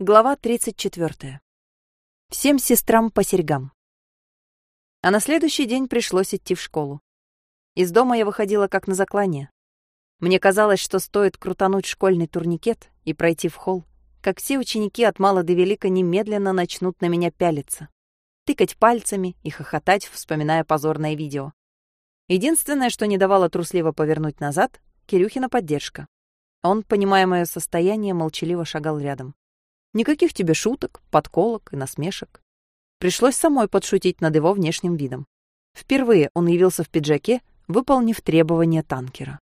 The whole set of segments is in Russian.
Глава 34. Всем сестрам по серьгам. А на следующий день пришлось идти в школу. Из дома я выходила как на заклание. Мне казалось, что стоит крутануть школьный турникет и пройти в холл, как все ученики от мала до велика немедленно начнут на меня пялиться, тыкать пальцами и хохотать, вспоминая позорное видео. Единственное, что не давало трусливо повернуть назад — Кирюхина поддержка. Он, понимая мое состояние, молчаливо шагал рядом. Никаких тебе шуток, подколок и насмешек. Пришлось самой подшутить над его внешним видом. Впервые он явился в пиджаке, выполнив требования танкера.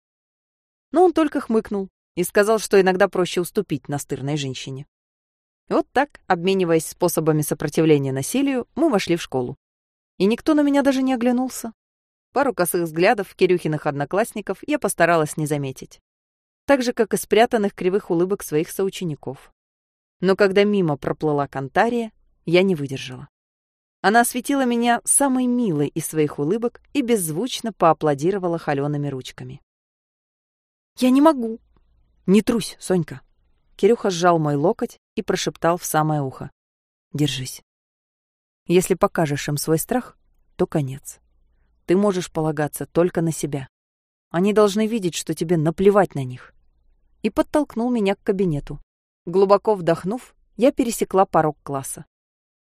Но он только хмыкнул и сказал, что иногда проще уступить настырной женщине. И вот так, обмениваясь способами сопротивления насилию, мы вошли в школу. И никто на меня даже не оглянулся. Пару косых взглядов Кирюхиных одноклассников я постаралась не заметить. Так же, как и спрятанных кривых улыбок своих соучеников. Но когда мимо проплыла Кантария, я не выдержала. Она осветила меня самой милой из своих улыбок и беззвучно поаплодировала холеными ручками. «Я не могу!» «Не трусь, Сонька!» Кирюха сжал мой локоть и прошептал в самое ухо. «Держись. Если покажешь им свой страх, то конец. Ты можешь полагаться только на себя. Они должны видеть, что тебе наплевать на них». И подтолкнул меня к кабинету. Глубоко вдохнув, я пересекла порог класса.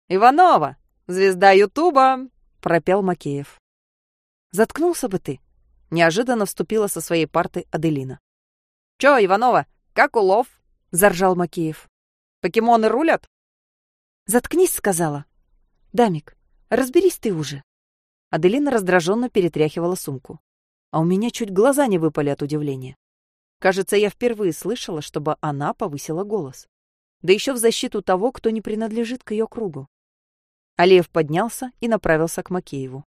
«Иванова, звезда Ютуба!» — пропел Макеев. «Заткнулся бы ты!» — неожиданно вступила со своей парты Аделина. «Чё, Иванова, как улов?» — заржал Макеев. «Покемоны рулят?» «Заткнись!» — сказала. «Дамик, разберись ты уже!» Аделина раздраженно перетряхивала сумку. А у меня чуть глаза не выпали от удивления. Кажется, я впервые слышала, чтобы она повысила голос. Да еще в защиту того, кто не принадлежит к ее кругу. Алиев поднялся и направился к Макееву.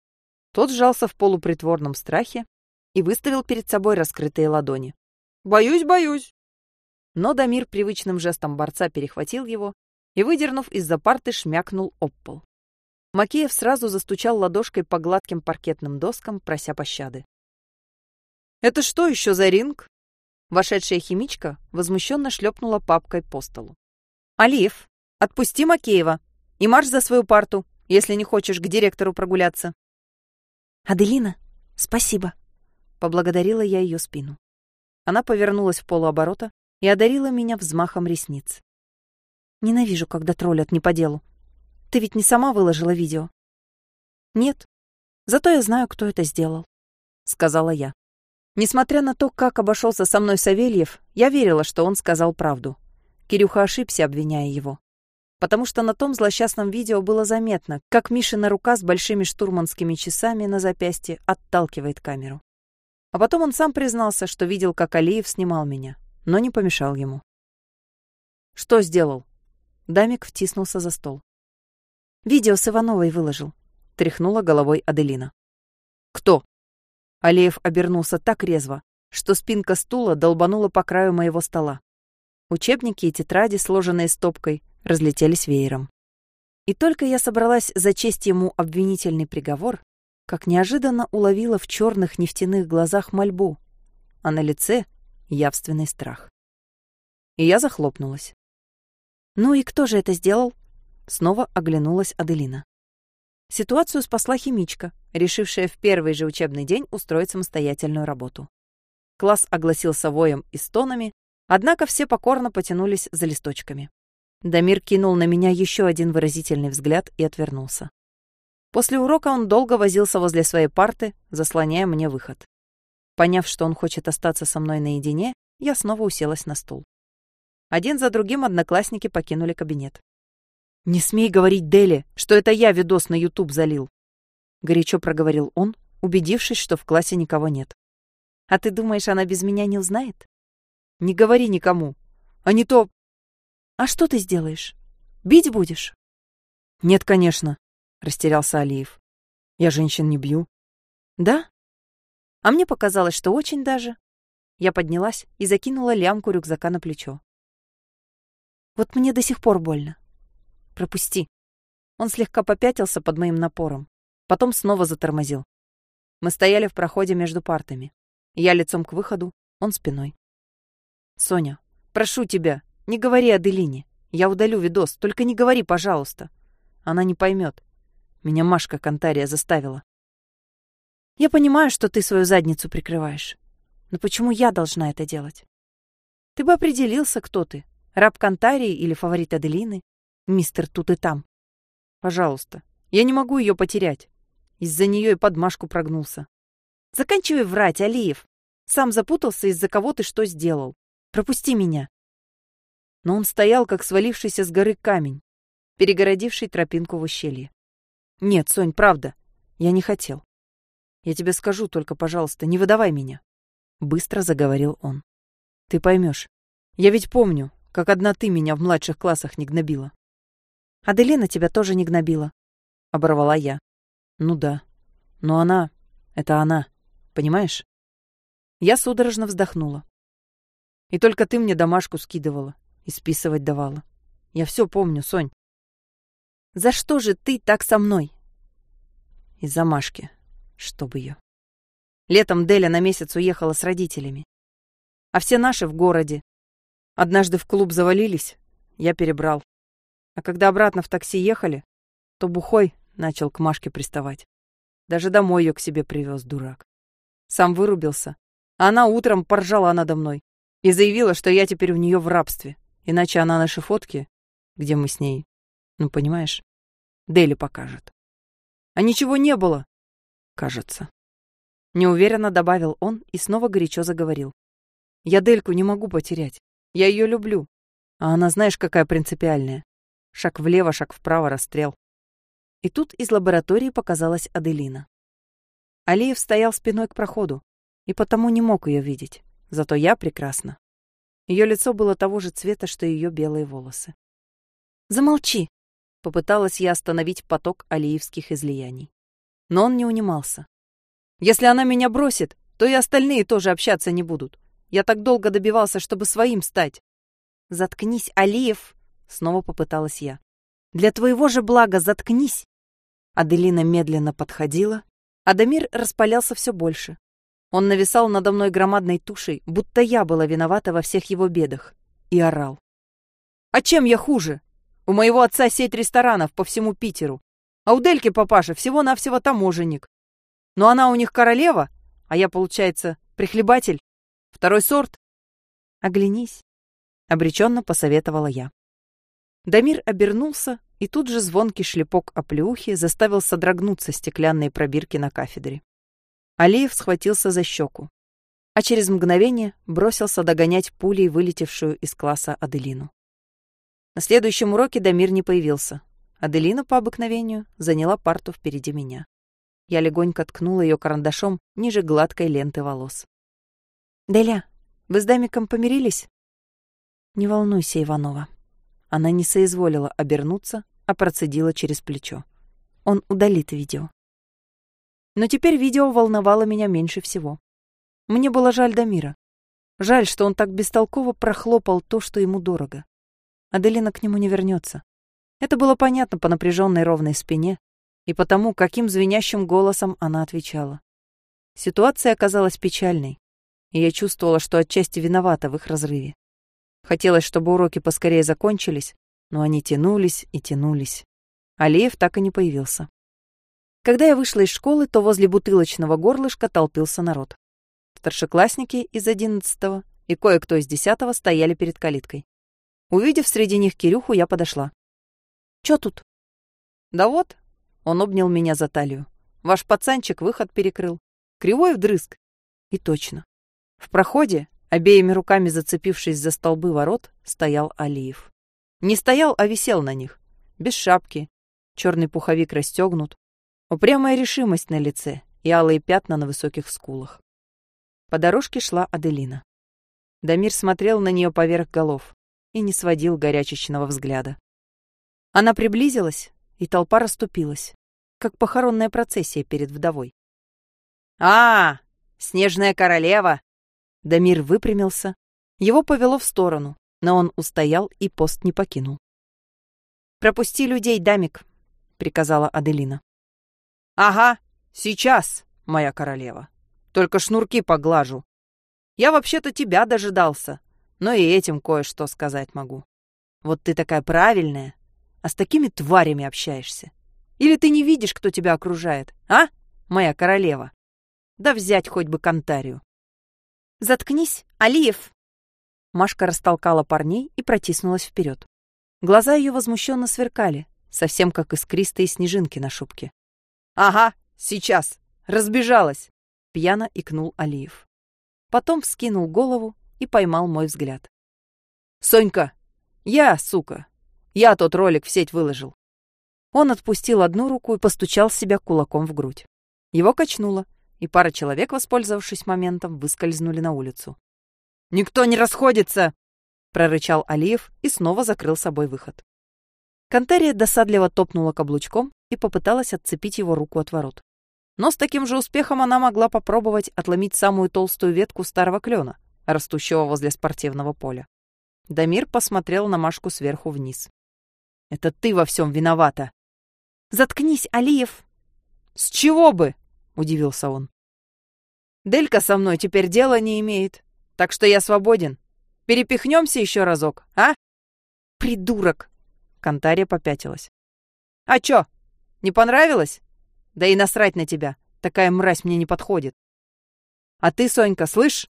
Тот сжался в полупритворном страхе и выставил перед собой раскрытые ладони. «Боюсь, боюсь!» Но Дамир привычным жестом борца перехватил его и, выдернув из-за парты, шмякнул об пол. Макеев сразу застучал ладошкой по гладким паркетным доскам, прося пощады. «Это что еще за ринг?» Вошедшая химичка возмущенно шлепнула папкой по столу. «Алиев, отпусти Макеева и марш за свою парту, если не хочешь к директору прогуляться». «Аделина, спасибо», — поблагодарила я ее спину. Она повернулась в полуоборота и одарила меня взмахом ресниц. «Ненавижу, когда троллят не по делу. Ты ведь не сама выложила видео?» «Нет. Зато я знаю, кто это сделал», — сказала я. Несмотря на то, как обошелся со мной Савельев, я верила, что он сказал правду. Кирюха ошибся, обвиняя его. Потому что на том злосчастном видео было заметно, как Мишина рука с большими штурманскими часами на запястье отталкивает камеру. А потом он сам признался, что видел, как Алиев снимал меня, но не помешал ему. «Что сделал?» Дамик втиснулся за стол. «Видео с Ивановой выложил», — тряхнула головой Аделина. «Кто?» Алиев обернулся так резво, что спинка стула долбанула по краю моего стола. Учебники и тетради, сложенные стопкой, разлетелись веером. И только я собралась зачесть ему обвинительный приговор, как неожиданно уловила в черных нефтяных глазах мольбу, а на лице явственный страх. И я захлопнулась. «Ну и кто же это сделал?» Снова оглянулась Аделина. Ситуацию спасла химичка, решившая в первый же учебный день устроить самостоятельную работу. Класс огласился воем и стонами, однако все покорно потянулись за листочками. Дамир кинул на меня еще один выразительный взгляд и отвернулся. После урока он долго возился возле своей парты, заслоняя мне выход. Поняв, что он хочет остаться со мной наедине, я снова уселась на стул. Один за другим одноклассники покинули кабинет. «Не смей говорить Дели, что это я видос на YouTube залил!» Горячо проговорил он, убедившись, что в классе никого нет. «А ты думаешь, она без меня не узнает?» «Не говори никому, а не то...» «А что ты сделаешь? Бить будешь?» «Нет, конечно», — растерялся Алиев. «Я женщин не бью». «Да? А мне показалось, что очень даже...» Я поднялась и закинула лямку рюкзака на плечо. «Вот мне до сих пор больно. Пропусти. Он слегка попятился под моим напором. Потом снова затормозил. Мы стояли в проходе между партами. Я лицом к выходу, он спиной. «Соня, прошу тебя, не говори Аделине. Я удалю видос, только не говори, пожалуйста. Она не поймет. Меня Машка Кантария заставила. Я понимаю, что ты свою задницу прикрываешь. Но почему я должна это делать? Ты бы определился, кто ты. Раб Кантарии или фаворит Аделины? Мистер тут и там. Пожалуйста. Я не могу ее потерять. Из-за нее и подмашку прогнулся. Заканчивай врать, Алиев. Сам запутался, из-за кого ты что сделал. Пропусти меня. Но он стоял, как свалившийся с горы камень, перегородивший тропинку в ущелье. Нет, Сонь, правда. Я не хотел. Я тебе скажу, только, пожалуйста, не выдавай меня. Быстро заговорил он. Ты поймешь. Я ведь помню, как одна ты меня в младших классах не гнобила. Аделина тебя тоже не гнобила. Оборвала я. Ну да. Но она... Это она. Понимаешь? Я судорожно вздохнула. И только ты мне домашку скидывала и списывать давала. Я все помню, Сонь. За что же ты так со мной? Из-за Машки. Чтоб ее. Летом Деля на месяц уехала с родителями. А все наши в городе. Однажды в клуб завалились, я перебрал. А когда обратно в такси ехали, то бухой начал к Машке приставать. Даже домой ее к себе привез, дурак. Сам вырубился. А она утром поржала надо мной и заявила, что я теперь у нее в рабстве. Иначе она наши фотки, где мы с ней, ну, понимаешь, Дели покажет. А ничего не было, кажется. Неуверенно добавил он и снова горячо заговорил. Я Дельку не могу потерять. Я ее люблю. А она знаешь, какая принципиальная. Шаг влево, шаг вправо, расстрел. И тут из лаборатории показалась Аделина. Алиев стоял спиной к проходу, и потому не мог ее видеть. Зато я прекрасно. Ее лицо было того же цвета, что и ее белые волосы. «Замолчи!» — попыталась я остановить поток алиевских излияний. Но он не унимался. «Если она меня бросит, то и остальные тоже общаться не будут. Я так долго добивался, чтобы своим стать». «Заткнись, Алиев!» — снова попыталась я. «Для твоего же блага заткнись!» Аделина медленно подходила, а Дамир распалялся все больше. Он нависал надо мной громадной тушей, будто я была виновата во всех его бедах, и орал. «А чем я хуже? У моего отца сеть ресторанов по всему Питеру, а у Дельки папаша всего-навсего таможенник. Но она у них королева, а я, получается, прихлебатель. Второй сорт. Оглянись, — обреченно посоветовала я. Дамир обернулся, и тут же звонкий шлепок оплеухи заставил содрогнуться стеклянные пробирки на кафедре. Алиев схватился за щеку, а через мгновение бросился догонять пулей вылетевшую из класса Аделину. На следующем уроке Дамир не появился. Аделина, по обыкновению, заняла парту впереди меня. Я легонько ткнула ее карандашом ниже гладкой ленты волос. «Деля, вы с Дамиком помирились?» «Не волнуйся, Иванова». Она не соизволила обернуться, а процедила через плечо. Он удалит видео. Но теперь видео волновало меня меньше всего. Мне было жаль Дамира. Жаль, что он так бестолково прохлопал то, что ему дорого. Аделина к нему не вернется. Это было понятно по напряженной ровной спине и потому, каким звенящим голосом она отвечала. Ситуация оказалась печальной, и я чувствовала, что отчасти виновата в их разрыве. Хотелось, чтобы уроки поскорее закончились, но они тянулись и тянулись. Алиев так и не появился. Когда я вышла из школы, то возле бутылочного горлышка толпился народ. Старшеклассники из одиннадцатого и кое-кто из десятого стояли перед калиткой. Увидев среди них Кирюху, я подошла. «Чё тут?» «Да вот», — он обнял меня за талию. «Ваш пацанчик выход перекрыл. Кривой вдрызг». И точно. В проходе, обеими руками зацепившись за столбы ворот, стоял Алиев. Не стоял, а висел на них. Без шапки. Черный пуховик расстегнут, Упрямая решимость на лице и алые пятна на высоких скулах. По дорожке шла Аделина. Дамир смотрел на нее поверх голов и не сводил горячечного взгляда. Она приблизилась, и толпа расступилась, как похоронная процессия перед вдовой. «А, снежная королева!» Дамир выпрямился, его повело в сторону, но он устоял и пост не покинул. «Пропусти людей, Дамик», — приказала Аделина. Ага, сейчас, моя королева. Только шнурки поглажу. Я вообще-то тебя дожидался, но и этим кое-что сказать могу. Вот ты такая правильная, а с такими тварями общаешься. Или ты не видишь, кто тебя окружает, а, моя королева? Да взять хоть бы Кантарию. Заткнись, Алиев. Машка растолкала парней и протиснулась вперед. Глаза ее возмущенно сверкали, совсем как искристые снежинки на шубке. «Ага, сейчас! Разбежалась!» — пьяно икнул Алиев. Потом вскинул голову и поймал мой взгляд. «Сонька! Я, сука! Я тот ролик в сеть выложил!» Он отпустил одну руку и постучал себя кулаком в грудь. Его качнуло, и пара человек, воспользовавшись моментом, выскользнули на улицу. «Никто не расходится!» — прорычал Алиев и снова закрыл собой выход. Кантария досадливо топнула каблучком и попыталась отцепить его руку от ворот. Но с таким же успехом она могла попробовать отломить самую толстую ветку старого клена, растущего возле спортивного поля. Дамир посмотрел на Машку сверху вниз. «Это ты во всем виновата!» «Заткнись, Алиев!» «С чего бы?» — удивился он. «Делька со мной теперь дела не имеет, так что я свободен. Перепихнемся еще разок, а?» «Придурок!» Кантария попятилась. «А чё, не понравилось? Да и насрать на тебя. Такая мразь мне не подходит. А ты, Сонька, слышь?»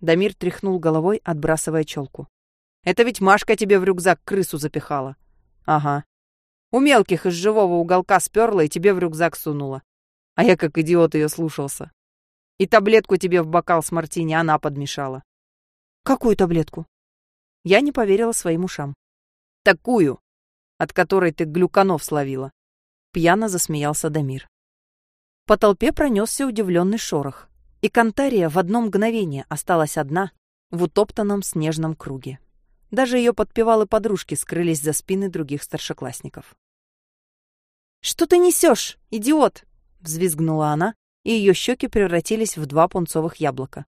Дамир тряхнул головой, отбрасывая челку. «Это ведь Машка тебе в рюкзак крысу запихала». «Ага. У мелких из живого уголка сперла и тебе в рюкзак сунула. А я как идиот ее слушался. И таблетку тебе в бокал с мартини она подмешала». «Какую таблетку?» Я не поверила своим ушам. «Такую, от которой ты глюканов словила. Пьяно засмеялся Дамир. По толпе пронесся удивленный шорох, и Кантария в одно мгновение осталась одна в утоптанном снежном круге. Даже ее подпевалы подружки скрылись за спины других старшеклассников. «Что ты несешь, идиот?» — взвизгнула она, и ее щеки превратились в два пунцовых яблока.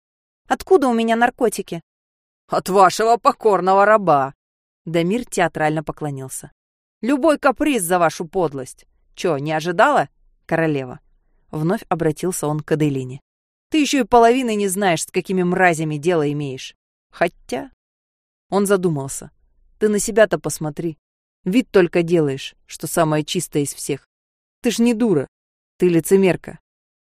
«Откуда у меня наркотики?» «От вашего покорного раба!» Дамир театрально поклонился. Любой каприз за вашу подлость. Чё, не ожидала, королева?» Вновь обратился он к Аделине. «Ты еще и половины не знаешь, с какими мразями дело имеешь. Хотя...» Он задумался. «Ты на себя-то посмотри. Вид только делаешь, что самое чистое из всех. Ты ж не дура. Ты лицемерка.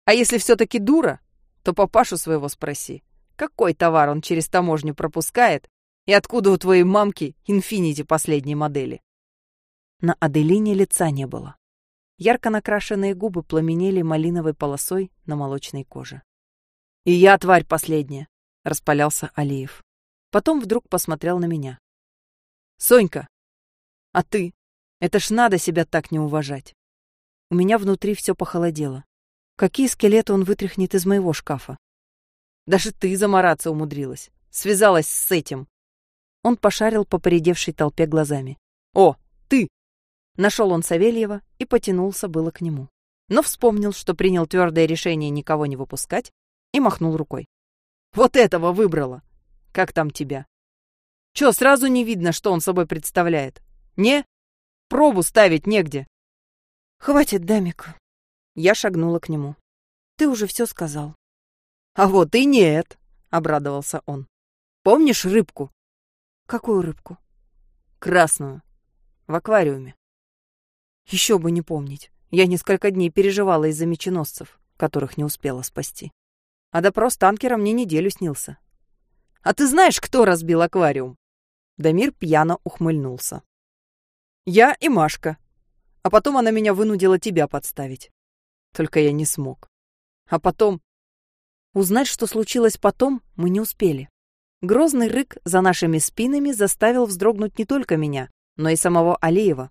А если все-таки дура, то папашу своего спроси, какой товар он через таможню пропускает и откуда у твоей мамки инфинити последней модели. На Аделине лица не было. Ярко накрашенные губы пламенели малиновой полосой на молочной коже. «И я тварь последняя!» — распалялся Алиев. Потом вдруг посмотрел на меня. «Сонька! А ты? Это ж надо себя так не уважать!» У меня внутри все похолодело. Какие скелеты он вытряхнет из моего шкафа? Даже ты замораться умудрилась. Связалась с этим. Он пошарил по поредевшей толпе глазами. «О, ты! Нашел он Савельева и потянулся было к нему. Но вспомнил, что принял твердое решение никого не выпускать, и махнул рукой. «Вот этого выбрала! Как там тебя? Чё, сразу не видно, что он собой представляет? Не? Пробу ставить негде!» «Хватит, Дамик!» Я шагнула к нему. «Ты уже все сказал». «А вот и нет!» — обрадовался он. «Помнишь рыбку?» «Какую рыбку?» «Красную. В аквариуме. Еще бы не помнить. Я несколько дней переживала из-за меченосцев, которых не успела спасти. А допрос танкера мне неделю снился. «А ты знаешь, кто разбил аквариум?» Дамир пьяно ухмыльнулся. «Я и Машка. А потом она меня вынудила тебя подставить. Только я не смог. А потом...» Узнать, что случилось потом, мы не успели. Грозный рык за нашими спинами заставил вздрогнуть не только меня, но и самого Алиева.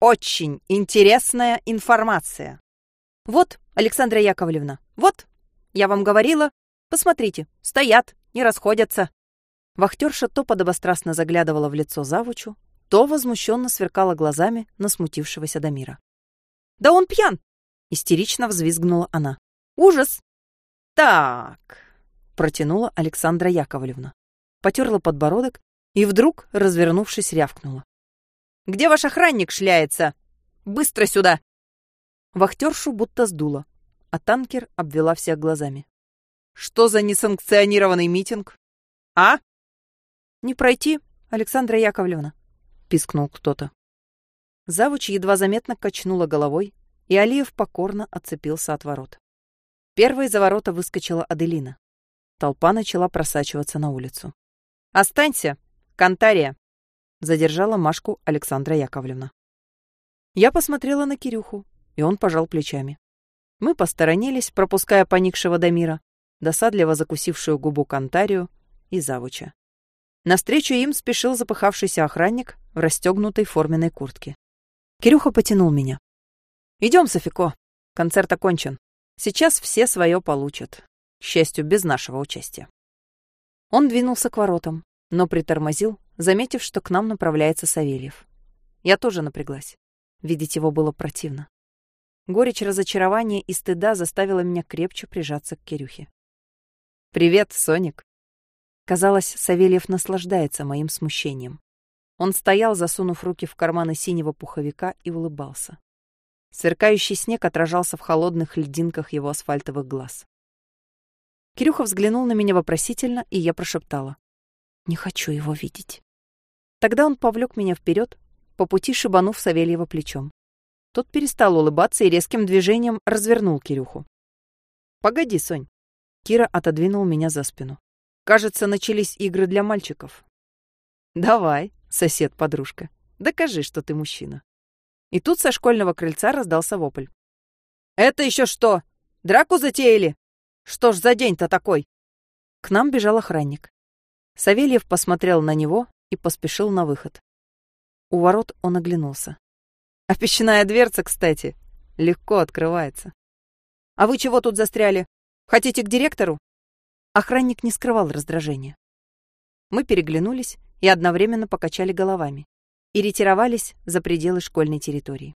Очень интересная информация. Вот, Александра Яковлевна, вот. Я вам говорила. Посмотрите, стоят, не расходятся. Вахтерша то подобострастно заглядывала в лицо завучу, то возмущенно сверкала глазами на смутившегося Дамира. «Да он пьян!» — истерично взвизгнула она. «Ужас!» «Так!» — протянула Александра Яковлевна. Потерла подбородок и вдруг, развернувшись, рявкнула. Где ваш охранник шляется? Быстро сюда!» Вахтершу будто сдуло, а танкер обвела всех глазами. «Что за несанкционированный митинг? А?» «Не пройти, Александра Яковлевна. пискнул кто-то. Завуч едва заметно качнула головой, и Алиев покорно отцепился от ворот. Первой за ворота выскочила Аделина. Толпа начала просачиваться на улицу. «Останься! Кантария!» Задержала Машку Александра Яковлевна. Я посмотрела на Кирюху, и он пожал плечами. Мы посторонились, пропуская поникшего Дамира, досадливо закусившую губу Кантарию и Завуча. Навстречу им спешил запыхавшийся охранник в расстегнутой форменной куртке. Кирюха потянул меня. «Идем, Софико. Концерт окончен. Сейчас все свое получат. К счастью, без нашего участия». Он двинулся к воротам, но притормозил, заметив, что к нам направляется Савельев. Я тоже напряглась. Видеть его было противно. Горечь разочарования и стыда заставила меня крепче прижаться к Кирюхе. «Привет, Соник!» Казалось, Савельев наслаждается моим смущением. Он стоял, засунув руки в карманы синего пуховика и улыбался. Сверкающий снег отражался в холодных льдинках его асфальтовых глаз. Кирюха взглянул на меня вопросительно, и я прошептала. «Не хочу его видеть». Тогда он повлек меня вперед, по пути шибанув Савельева плечом. Тот перестал улыбаться и резким движением развернул Кирюху. «Погоди, Сонь». Кира отодвинул меня за спину. «Кажется, начались игры для мальчиков». «Давай, сосед-подружка, докажи, что ты мужчина». И тут со школьного крыльца раздался вопль. «Это еще что? Драку затеяли? Что ж за день-то такой?» К нам бежал охранник. Савельев посмотрел на него и поспешил на выход. У ворот он оглянулся. А печная дверца, кстати, легко открывается. А вы чего тут застряли? Хотите к директору? Охранник не скрывал раздражения. Мы переглянулись и одновременно покачали головами и ретировались за пределы школьной территории.